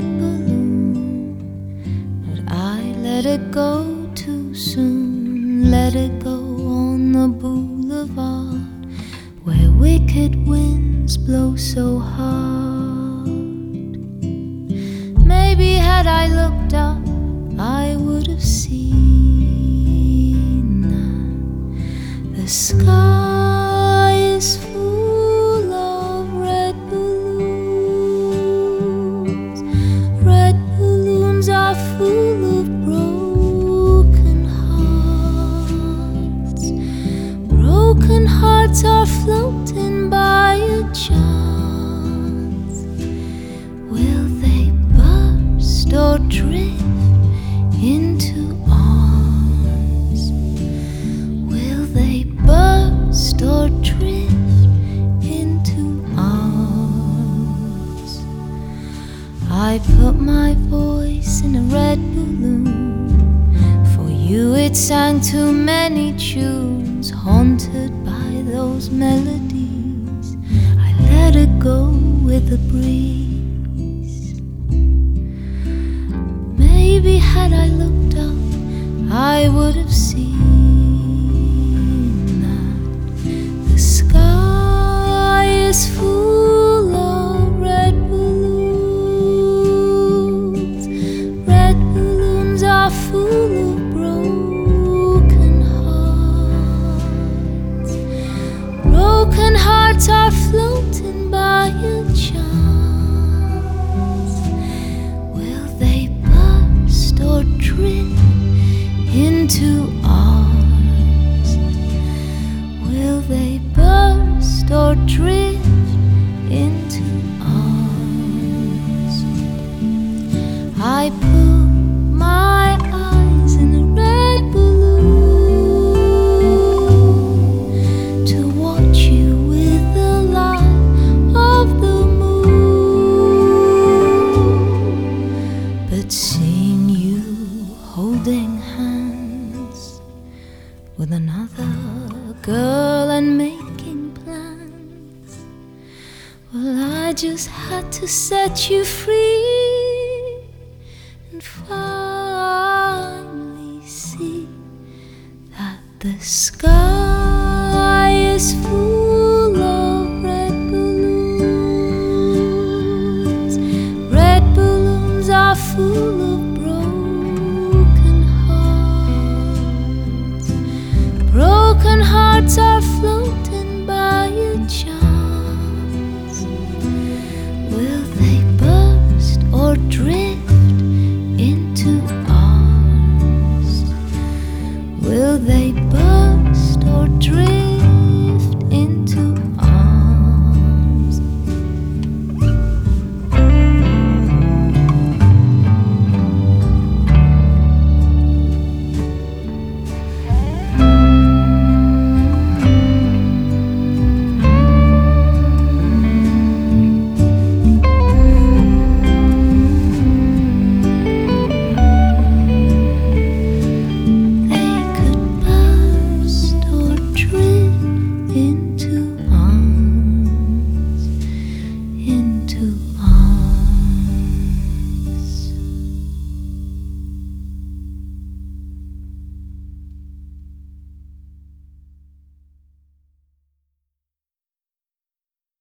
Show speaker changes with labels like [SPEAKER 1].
[SPEAKER 1] red balloon, but I let it go too soon. Let it go on the boulevard where wicked winds blow so hard. Maybe had I I put my voice in a red balloon. For you, it sang too many tunes, haunted by those melodies. I let it go with the breeze. Maybe had I looked up, I would have seen or drift into ours? I put my eyes in a red balloon to watch you with the light of the moon. But seeing you holding hands with another girl and making I just had to set you free and finally see that the sky is full of red balloons. Red balloons are full of broken hearts. Broken hearts are floating by a chance.